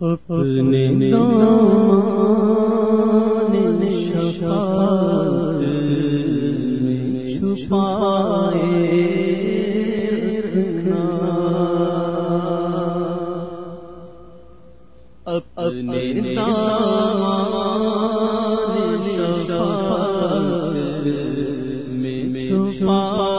اپنے شفاعت میں چھپائے رکھنا۔ اپنے شفاعت میں چھپائے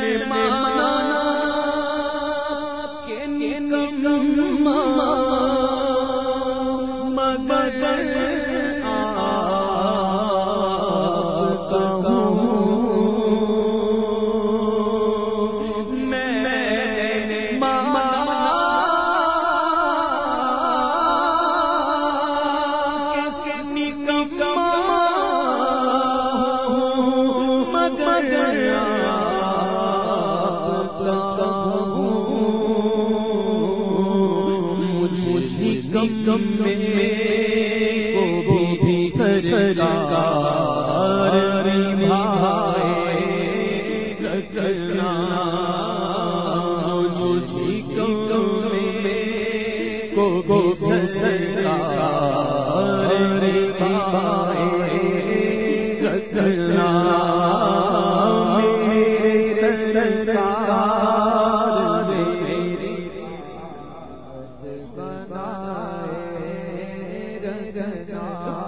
میں مانا کم میں کو بھی سرکار بھائے رکھنا مجھے کم میں کو بھی سرکار بھائے رکھنا میرے سرکار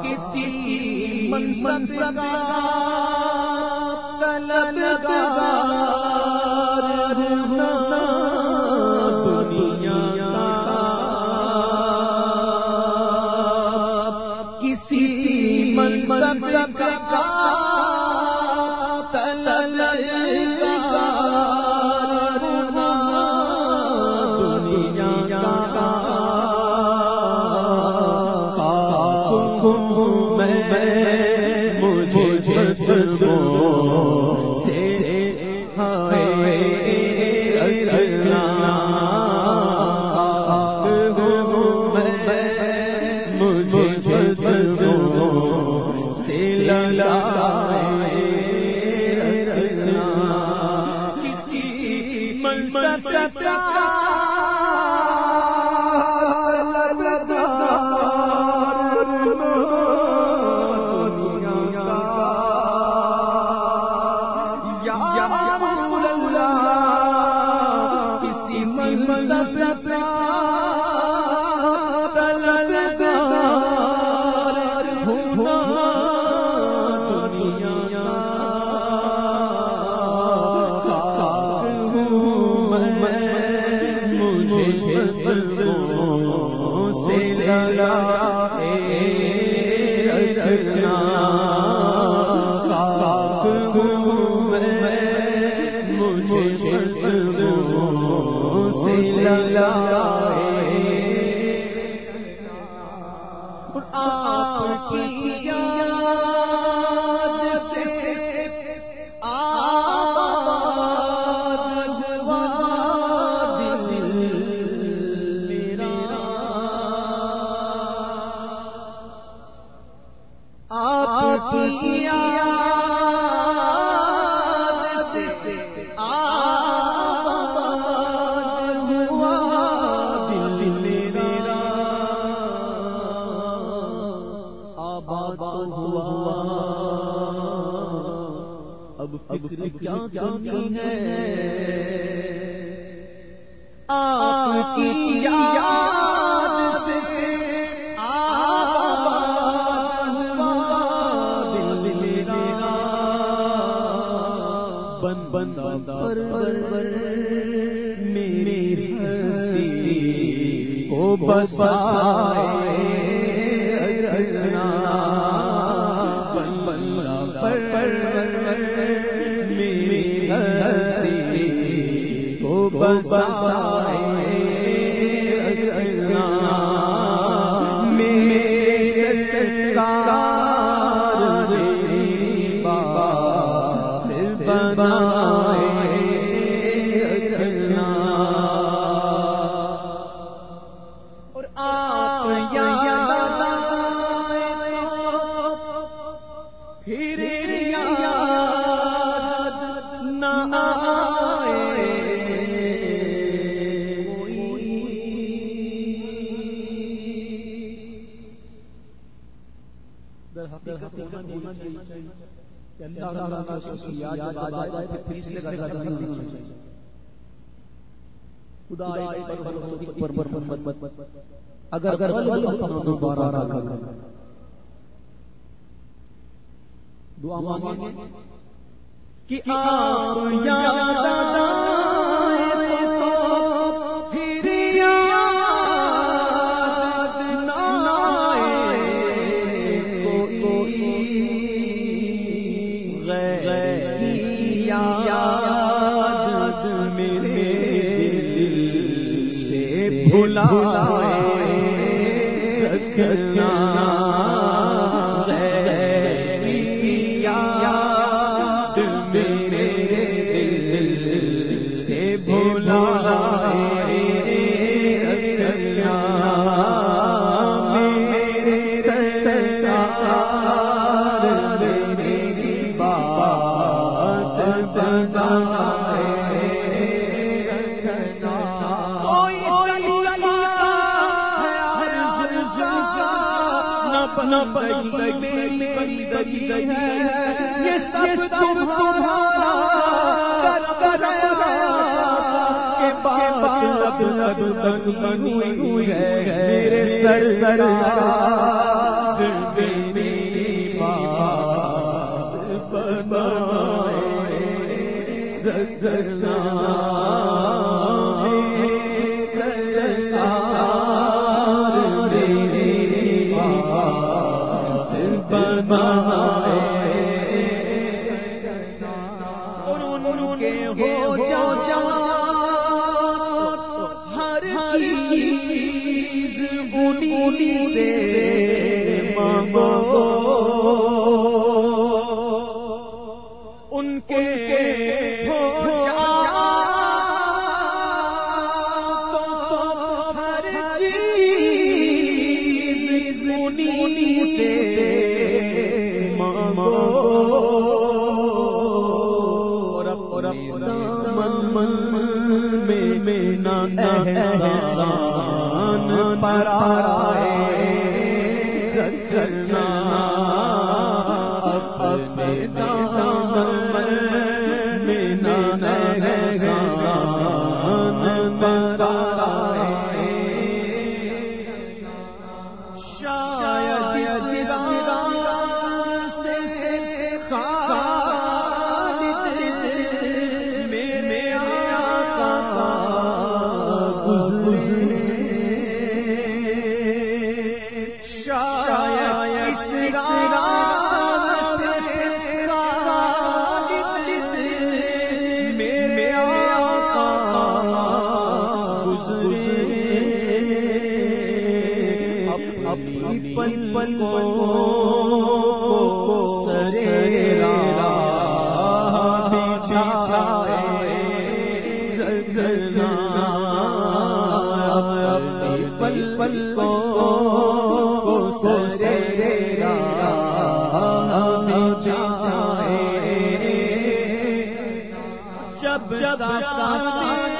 کسی منصب کا طلبگار ہونا سے بلا رکھنا مجھے سے آپ کی اب فکر کیا کرنی ہے؟ آپ کی یاد میری ہستی کو بسائے رکھنا۔ بل بلا میری ہستی بسائے آپ پھر یاد نہ آئے۔ اللہ تعالیٰ کا یاد آ جائے پھر اس خدا پر اگر دوبارہ دعا مانگیں۔ کہ آپ یاد نہ بندگی بندگی ہے۔ یہ سب تمہارا کر کے بنی ہوئی ہے۔ میرے سر سر ہو جا ہر چیز انہی سے مانگو۔ پل پل کو سرے جب جب سامنے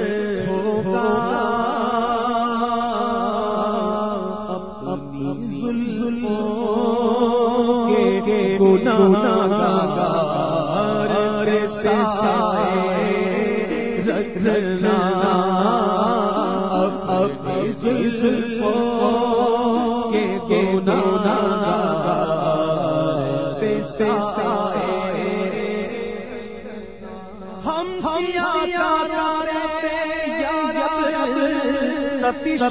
ظلموں کے گناہگار سے سائے رکھنا کے سے سائے ہم تپش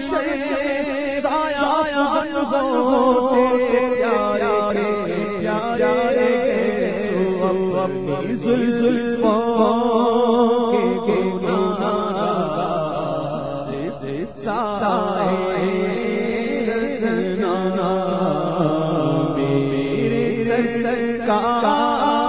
سے سایہ ہو تیرے پیارے پیارے سو اپنی زلفوں کے گناہ رکھنا میرے سرکار